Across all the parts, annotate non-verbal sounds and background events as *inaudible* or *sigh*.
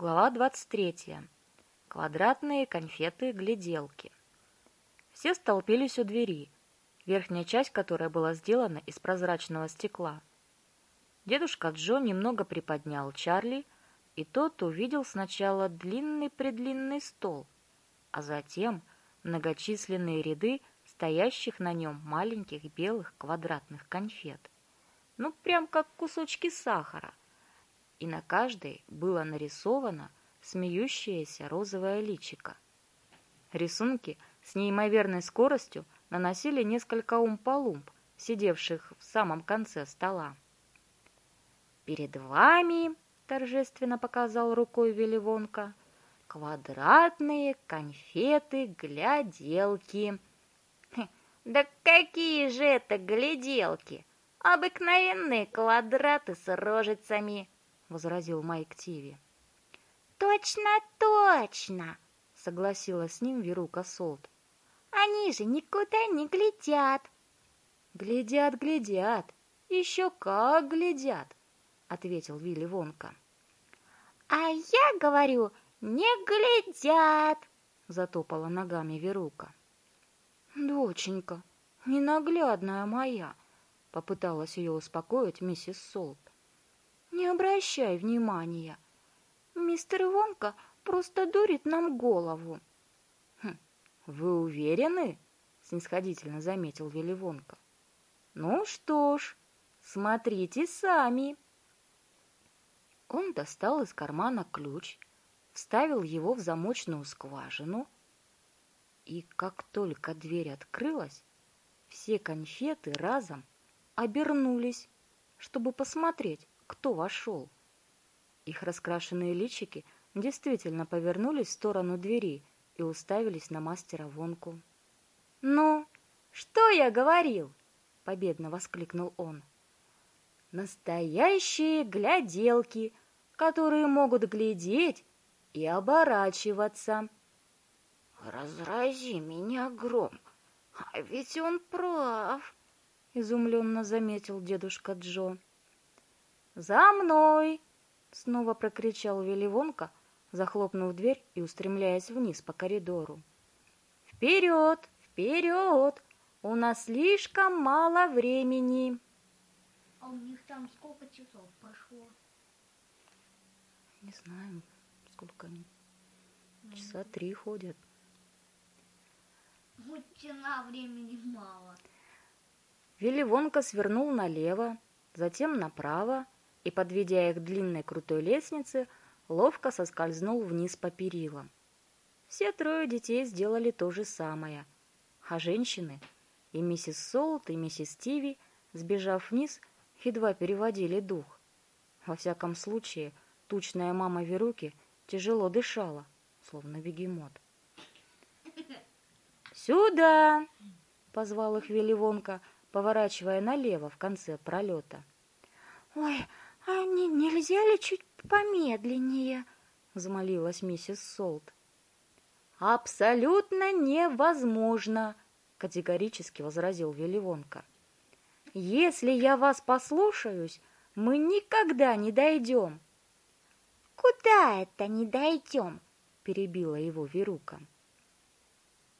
Глава 23. Квадратные конфеты-гляделки. Все столпились у двери, верхняя часть которой была сделана из прозрачного стекла. Дедушка Джо немного приподнял Чарли, и тот увидел сначала длинный-предлинный стол, а затем многочисленные ряды стоящих на нем маленьких белых квадратных конфет. Ну, прям как кусочки сахара и на каждой было нарисовано смеющееся розовое личико. Рисунки с неимоверной скоростью наносили несколько умпалумп, сидевших в самом конце стола. «Перед вами», — торжественно показал рукой Веливонка, — «квадратные конфеты-гляделки». «Да какие же это гляделки! Обыкновенные квадраты с рожицами!» Возразил Майк Тиви. «Точно, точно!» — согласилась с ним Верука Солт. «Они же никуда не глядят!» «Глядят, глядят! Еще как глядят!» — ответил Вилли Вонка. «А я говорю, не глядят!» — затопала ногами Верука. «Доченька, ненаглядная моя!» — попыталась ее успокоить миссис Солт. Не обращай внимания. Мистер Вонка просто дурит нам голову. Хм, вы уверены? Снисходительно заметил Вилли Вонка. Ну что ж, смотрите сами. Он достал из кармана ключ, вставил его в замочную скважину, и как только дверь открылась, все конфеты разом обернулись, чтобы посмотреть, кто вошел. Их раскрашенные личики действительно повернулись в сторону двери и уставились на мастера Вонку. «Ну, что я говорил?» — победно воскликнул он. «Настоящие гляделки, которые могут глядеть и оборачиваться». «Разрази меня, гром, а ведь он прав», — изумленно заметил дедушка Джо. «За мной!» — снова прокричал Веливонка, захлопнув дверь и устремляясь вниз по коридору. «Вперед! Вперед! У нас слишком мало времени!» А у них там сколько часов прошло? Не знаю, сколько они. Часа три ходят. Мутина времени мало. Веливонка свернул налево, затем направо, и, подведя их длинной крутой лестнице, ловко соскользнул вниз по перилам. Все трое детей сделали то же самое, а женщины, и миссис Солт, и миссис Тиви, сбежав вниз, едва переводили дух. Во всяком случае, тучная мама Веруки тяжело дышала, словно бегемот. «Сюда!» — позвал их Веливонка, поворачивая налево в конце пролета. «Ой, «А не, нельзя ли чуть помедленнее?» — взмолилась миссис Солт. «Абсолютно невозможно!» — категорически возразил Веливонка. «Если я вас послушаюсь, мы никогда не дойдем!» «Куда это не дойдем?» — перебила его Верука.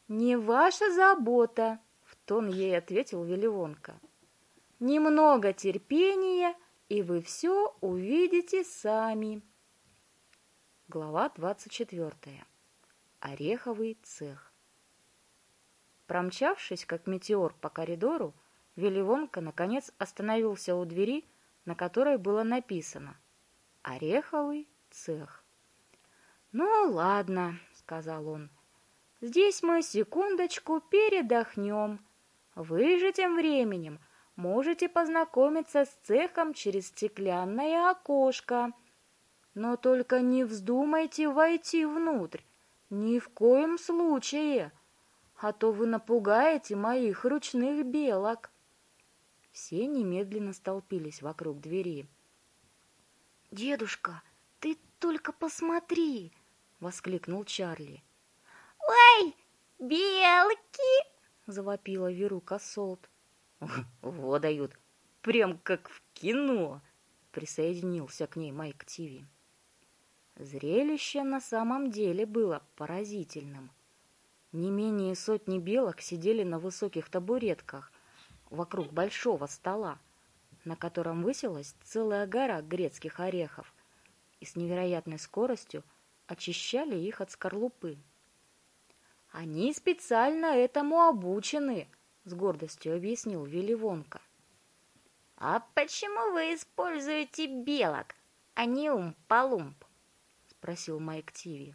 «Не ваша забота!» — в тон ей ответил Веливонка. «Немного терпения — и вы все увидите сами. Глава 24. Ореховый цех. Промчавшись, как метеор, по коридору, Веливонка, наконец, остановился у двери, на которой было написано «Ореховый цех». «Ну, ладно», — сказал он, — «здесь мы секундочку передохнем. Вы же тем временем можете познакомиться с цехом через стеклянное окошко. Но только не вздумайте войти внутрь, ни в коем случае, а то вы напугаете моих ручных белок. Все немедленно столпились вокруг двери. «Дедушка, ты только посмотри!» — воскликнул Чарли. «Ой, белки!» — завопила Верука Солт. *laughs* Во дают, прям как в кино, присоединился к ней Майк Тиви. Зрелище на самом деле было поразительным. Не менее сотни белок сидели на высоких табуретках вокруг большого стола, на котором высилась целая гора грецких орехов, и с невероятной скоростью очищали их от скорлупы. «Они специально этому обучены», — с гордостью объяснил Вилливонка. «А почему вы используете белок, а не умпалумп?» — спросил Майк Тиви.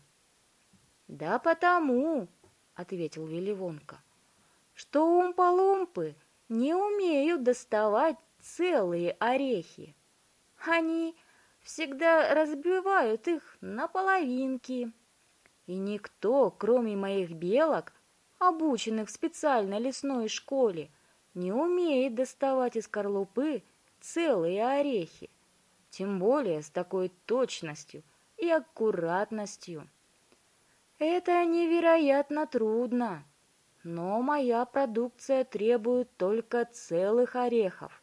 «Да потому», — ответил Вилливонка, — «что умпалумпы не умеют доставать целые орехи. Они всегда разбивают их на половинки. И никто, кроме моих белок, обученных в специальной лесной школе, не умеет доставать из скорлупы целые орехи, тем более с такой точностью и аккуратностью. Это невероятно трудно, но моя продукция требует только целых орехов.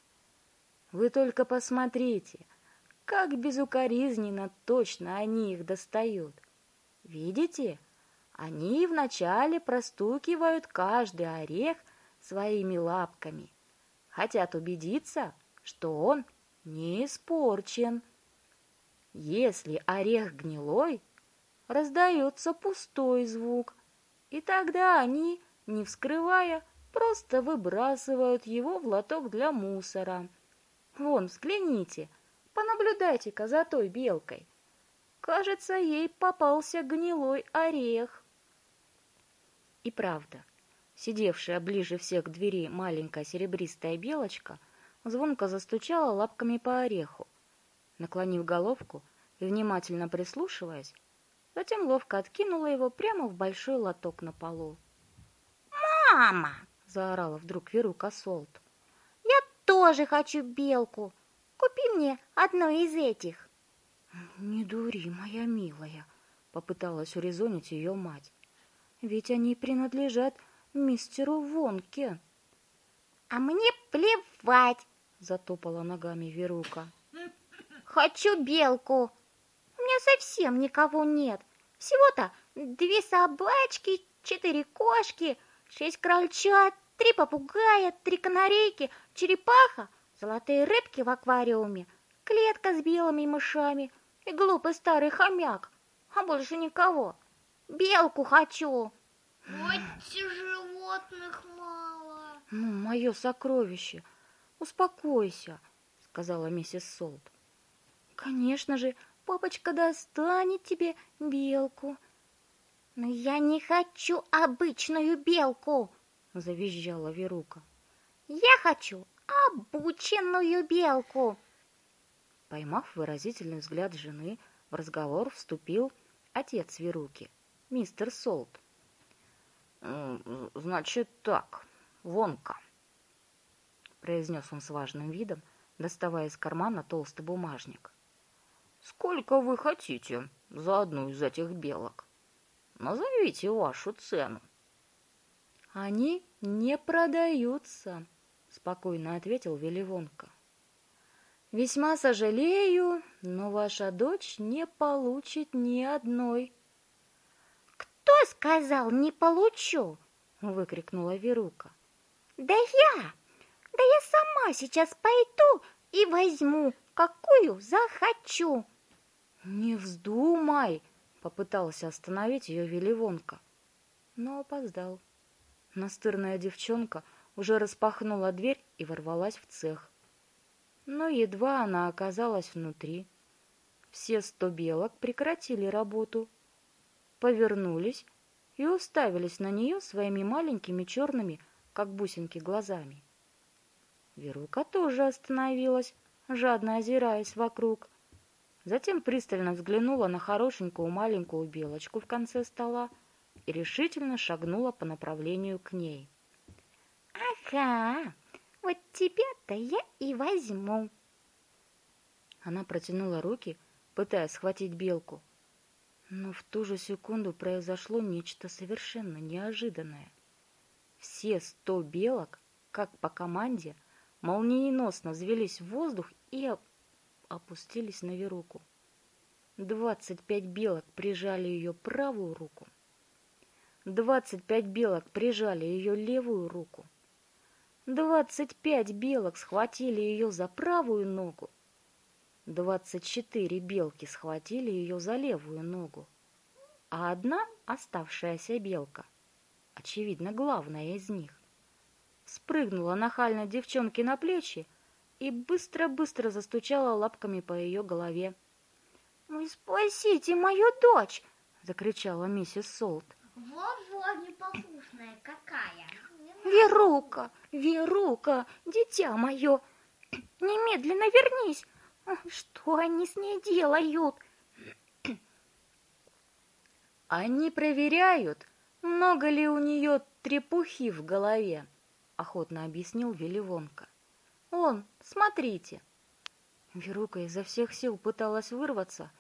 Вы только посмотрите, как безукоризненно точно они их достают. Видите? Они вначале простукивают каждый орех своими лапками. Хотят убедиться, что он не испорчен. Если орех гнилой, раздается пустой звук, и тогда они, не вскрывая, просто выбрасывают его в лоток для мусора. Вон, взгляните, понаблюдайте-ка за той белкой. Кажется, ей попался гнилой орех. И правда, сидевшая ближе всех к двери маленькая серебристая белочка звонко застучала лапками по ореху. Наклонив головку и внимательно прислушиваясь, затем ловко откинула его прямо в большой лоток на полу. «Мама!» — заорала вдруг Верука Солт. «Я тоже хочу белку. Купи мне одну из этих». «Не дури, моя милая», — попыталась урезонить ее мать. «Ведь они принадлежат мистеру Вонке». «А мне плевать», — затопала ногами Верука. «Хочу белку. У меня совсем никого нет. Всего-то две собачки, четыре кошки, шесть крольчат, три попугая, три канарейки, черепаха, золотые рыбки в аквариуме, клетка с белыми мышами и глупый старый хомяк, а больше никого. Белку хочу. Вот животных мало. Ну, мое сокровище, успокойся, сказала миссис Солт. Конечно же, папочка достанет тебе белку. Но я не хочу обычную белку, завизжала Верука. Я хочу обученную белку. Поймав выразительный взгляд жены, в разговор вступил отец Веруки, мистер Солт. «Значит так, Вонка», — произнес он с важным видом, доставая из кармана толстый бумажник. «Сколько вы хотите за одну из этих белок? Назовите вашу цену». «Они не продаются», — спокойно ответил Веливонка. Весьма сожалею, но ваша дочь не получит ни одной. Кто сказал не получу? выкрикнула Верука. Да я! Да я сама сейчас пойду и возьму, какую захочу. Не вздумай, попытался остановить ее Веливонка, но опоздал. Настырная девчонка уже распахнула дверь и ворвалась в цех. Но едва она оказалась внутри, все сто белок прекратили работу, повернулись и уставились на нее своими маленькими черными, как бусинки, глазами. Верука тоже остановилась, жадно озираясь вокруг. Затем пристально взглянула на хорошенькую маленькую белочку в конце стола и решительно шагнула по направлению к ней. «Ага, вот тебя-то я и возьму. Она протянула руки, пытаясь схватить белку. Но в ту же секунду произошло нечто совершенно неожиданное. Все сто белок, как по команде, молниеносно взвелись в воздух и опустились на веруку. Двадцать пять белок прижали ее правую руку. Двадцать пять белок прижали ее левую руку. Двадцать пять белок схватили ее за правую ногу. Двадцать четыре белки схватили ее за левую ногу. А одна оставшаяся белка, очевидно, главная из них, спрыгнула нахально девчонке на плечи и быстро-быстро застучала лапками по ее голове. «Вы спасите мою дочь!» — закричала миссис Солт. Во-во, непослушная какая! Верука, Верука, дитя мое, *clears throat* немедленно вернись. Что они с ней делают? Они проверяют, много ли у нее трепухи в голове, охотно объяснил Веливонка. Он, смотрите. Верука изо всех сил пыталась вырваться,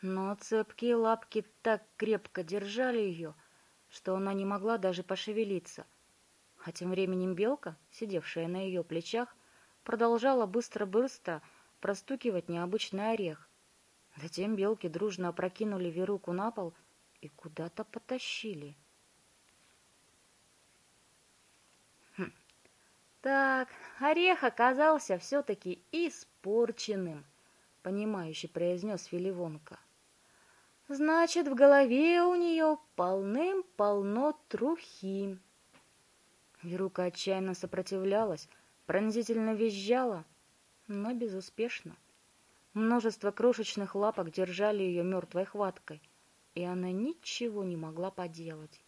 но цепкие лапки так крепко держали ее, что она не могла даже пошевелиться. А тем временем белка, сидевшая на ее плечах, продолжала быстро-быстро простукивать необычный орех. Затем белки дружно опрокинули Веруку на пол и куда-то потащили. Хм. Так, орех оказался все-таки испорченным, понимающе произнес Филивонка. Значит, в голове у нее полным-полно трухи. Верука отчаянно сопротивлялась, пронзительно визжала, но безуспешно. Множество крошечных лапок держали ее мертвой хваткой, и она ничего не могла поделать.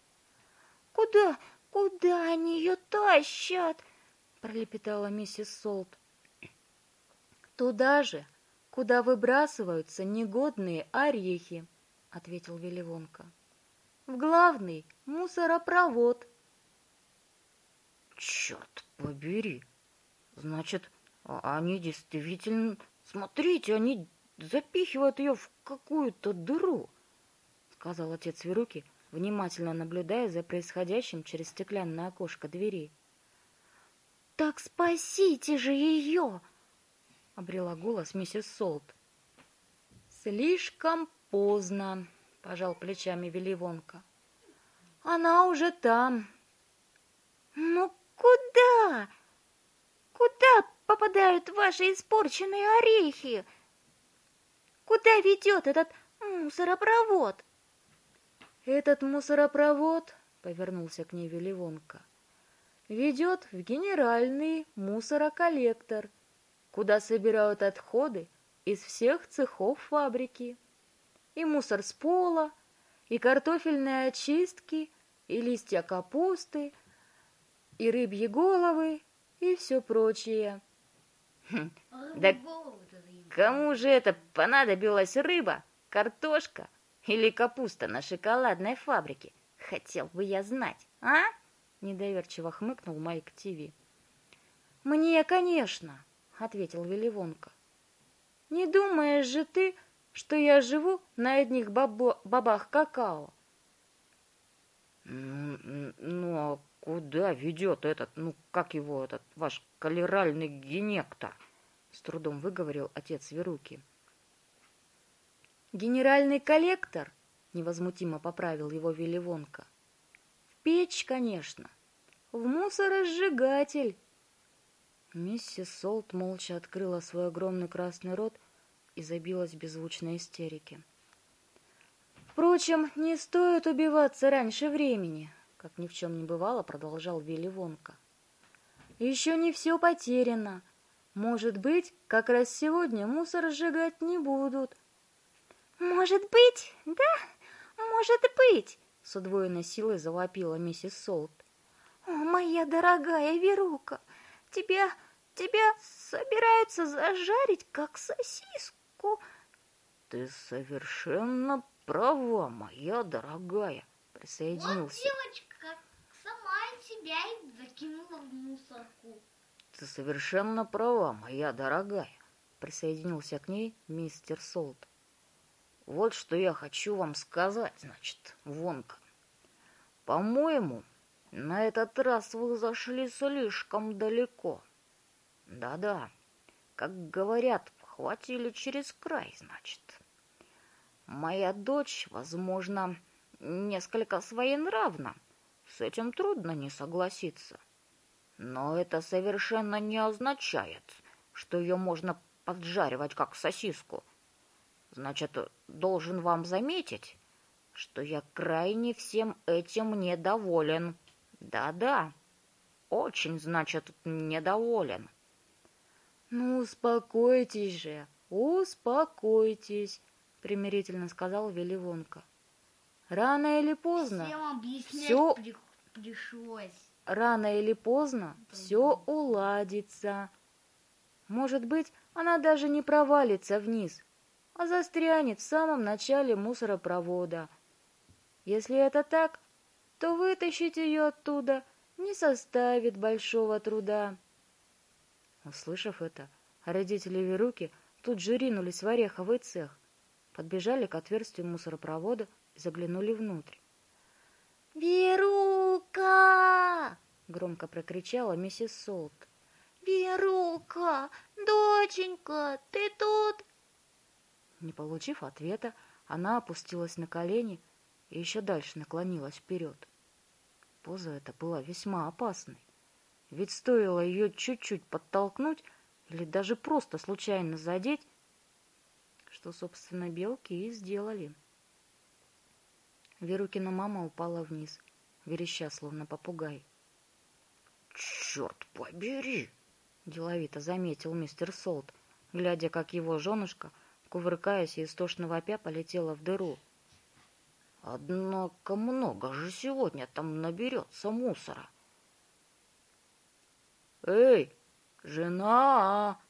«Куда, куда они ее тащат?» — пролепетала миссис Солт. «Туда же, куда выбрасываются негодные орехи», — ответил Веливонка. «В главный мусоропровод». Черт побери! Значит, они действительно... Смотрите, они запихивают ее в какую-то дыру, сказал отец Веруки, внимательно наблюдая за происходящим через стеклянное окошко двери. «Так спасите же ее!» — обрела голос миссис Солт. «Слишком поздно», — пожал плечами Веливонка. «Она уже там». «Ну Куда? Куда попадают ваши испорченные орехи? Куда ведет этот мусоропровод? Этот мусоропровод, повернулся к ней Веливонка, ведет в генеральный мусороколлектор, куда собирают отходы из всех цехов фабрики. И мусор с пола, и картофельные очистки, и листья капусты — и рыбьи головы, и все прочее. Хм, да кому же это понадобилась рыба, картошка или капуста на шоколадной фабрике? Хотел бы я знать, а? Недоверчиво хмыкнул Майк Тиви. Мне, конечно, ответил Веливонка. Не думаешь же ты, что я живу на одних бабо бабах какао? Ну, а Куда ведет этот, ну, как его, этот ваш калеральный генектор? С трудом выговорил отец Веруки. Генеральный коллектор, невозмутимо поправил его Веливонка. В печь, конечно. В мусоросжигатель. Миссис Солт молча открыла свой огромный красный рот и забилась в беззвучной истерике. Впрочем, не стоит убиваться раньше времени, как ни в чем не бывало, продолжал Вилли Вонка. Еще не все потеряно. Может быть, как раз сегодня мусор сжигать не будут. Может быть, да, может быть, с удвоенной силой завопила миссис Солт. О, моя дорогая Верука, тебя, тебя собираются зажарить, как сосиску. Ты совершенно права, моя дорогая, присоединился. Вот девочка и закинула в мусорку. Ты совершенно права, моя дорогая, присоединился к ней мистер Солт. Вот что я хочу вам сказать, значит, Вонка. По-моему, на этот раз вы зашли слишком далеко. Да-да, как говорят, хватили через край, значит. Моя дочь, возможно, несколько своенравна. С этим трудно не согласиться. Но это совершенно не означает, что ее можно поджаривать как сосиску. Значит, должен вам заметить, что я крайне всем этим недоволен. Да-да, очень, значит, недоволен. Ну, успокойтесь же, успокойтесь, примирительно сказал Веливонка. Рано или поздно все пришлось. рано или поздно все уладится. Может быть, она даже не провалится вниз, а застрянет в самом начале мусоропровода. Если это так, то вытащить ее оттуда не составит большого труда. Услышав это, родители Веруки тут же ринулись в ореховый цех, подбежали к отверстию мусоропровода и заглянули внутрь. «Верука!» — Громко прокричала миссис Солт. «Верука! Доченька, ты тут?» Не получив ответа, она опустилась на колени и еще дальше наклонилась вперед. Поза эта была весьма опасной, ведь стоило ее чуть-чуть подтолкнуть или даже просто случайно задеть, что, собственно, белки и сделали. Верукина мама упала вниз, вереща, словно попугай. Черт побери! — деловито заметил мистер Солт, глядя, как его женушка, кувыркаясь и истошно вопя, полетела в дыру. Однако много же сегодня там наберется мусора. «Эй, жена,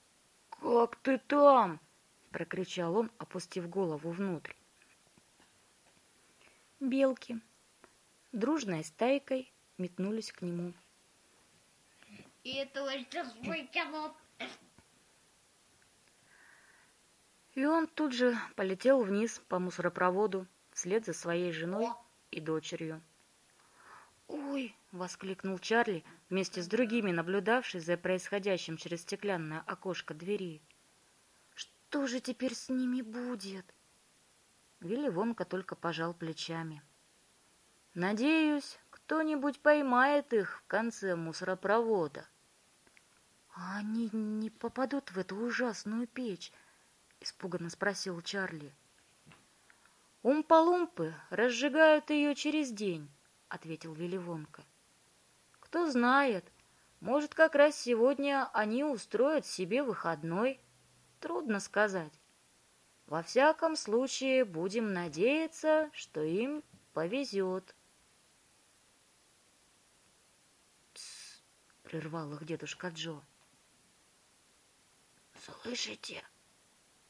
как ты там?» — прокричал он, опустив голову внутрь. Белки, дружной стайкой, метнулись к нему. И сейчас вытянут. И он тут же полетел вниз по мусоропроводу вслед за своей женой О. и дочерью. «Ой!» — воскликнул Чарли, вместе с другими наблюдавший за происходящим через стеклянное окошко двери. «Что же теперь с ними будет?» Вилли Вонка только пожал плечами. «Надеюсь, кто-нибудь поймает их в конце мусоропровода». «А они не попадут в эту ужасную печь?» — испуганно спросил Чарли. «Умпа-лумпы разжигают ее через день», — ответил Вилливонка. «Кто знает, может, как раз сегодня они устроят себе выходной. Трудно сказать. Во всяком случае, будем надеяться, что им повезет». «Тсс», — прервал их дедушка Джо. Слышите?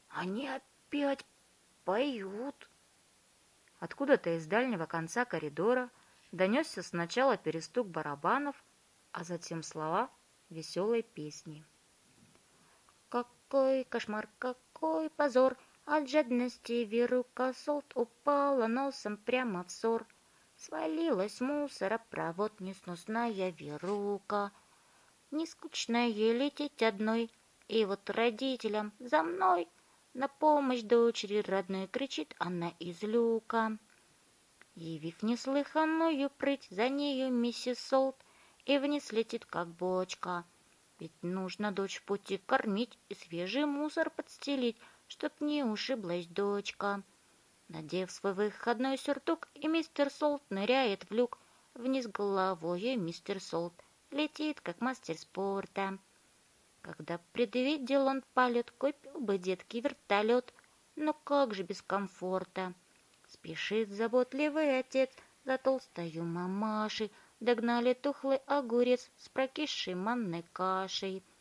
Они опять поют. Откуда-то из дальнего конца коридора донесся сначала перестук барабанов, а затем слова веселой песни. Какой кошмар, какой позор! От жадности Верука Солт упала носом прямо в ссор. Свалилась мусоропровод несносная Верука. Не скучно ей лететь одной, и вот родителям за мной на помощь дочери родной кричит она из люка. Явив неслыханную прыть, за нею миссис Солт и вниз летит, как бочка. Ведь нужно дочь в пути кормить и свежий мусор подстелить, чтоб не ушиблась дочка. Надев свой выходной сюртук, и мистер Солт ныряет в люк. Вниз головой мистер Солт летит, как мастер спорта. Когда предвидел он полет, купил бы детки вертолет, но как же без комфорта. Спешит заботливый отец за толстою мамашей, догнали тухлый огурец с прокисшей манной кашей —